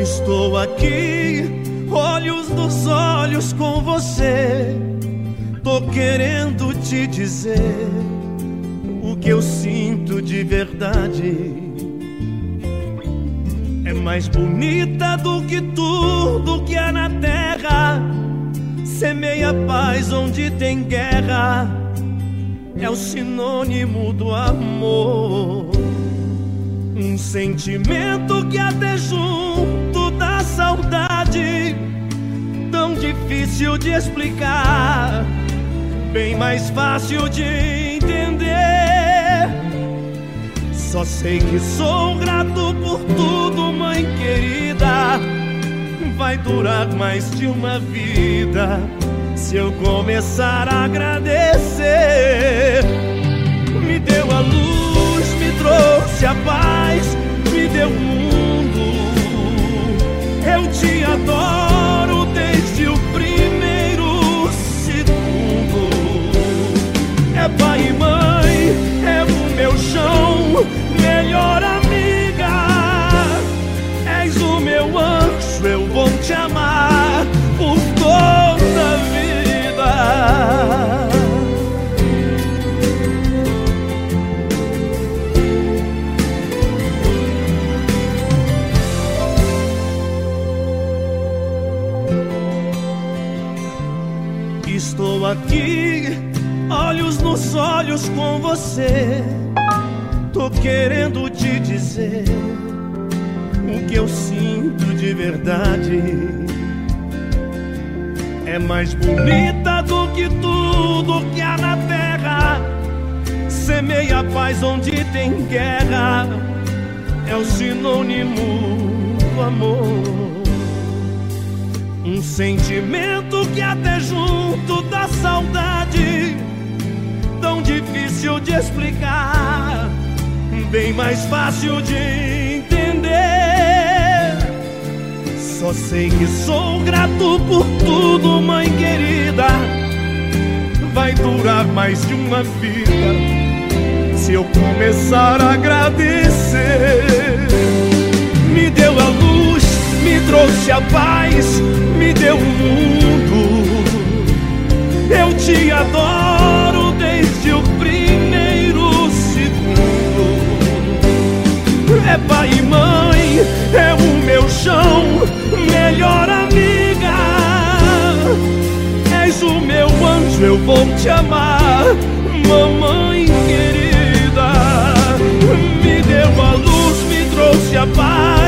Estou aqui, olhos nos olhos com você. Tô querendo te dizer o que eu sinto de verdade. É mais bonita do que tudo que há na terra. Semeia paz onde tem guerra. É o sinônimo do amor. Um sentimento que até junto difícil de explicar, bem mais fácil de entender. Só sei que sou grato por tudo, mãe querida. Vai durar mais de uma vida se eu começar a agradecer. Me deu a luz, me trouxe a paz, me deu o Estou aqui, olhos nos olhos com você. Tô querendo te dizer o que eu sinto de verdade. É mais bonita do que tudo que há na terra. Semeia paz onde tem guerra. É o sinônimo do amor. Um sentimento que até junto da saudade, tão difícil de explicar, bem mais fácil de entender. Só sei que sou grato por tudo, mãe querida. Vai durar mais de uma vida se eu começar a agradecer. Me deu a luz, me trouxe a paz, me deu o mundo. Eu te adoro desde o primeiro segundo. É pai e mãe, é o meu chão, melhor amiga. És o meu anjo, eu vou te amar, mamãe querida. Me deu a luz, me trouxe a paz,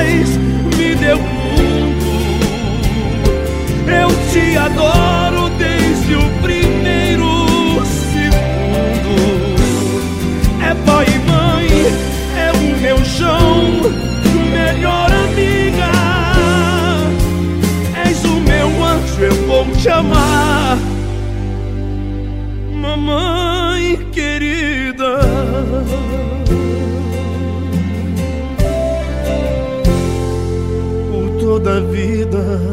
toda a vida.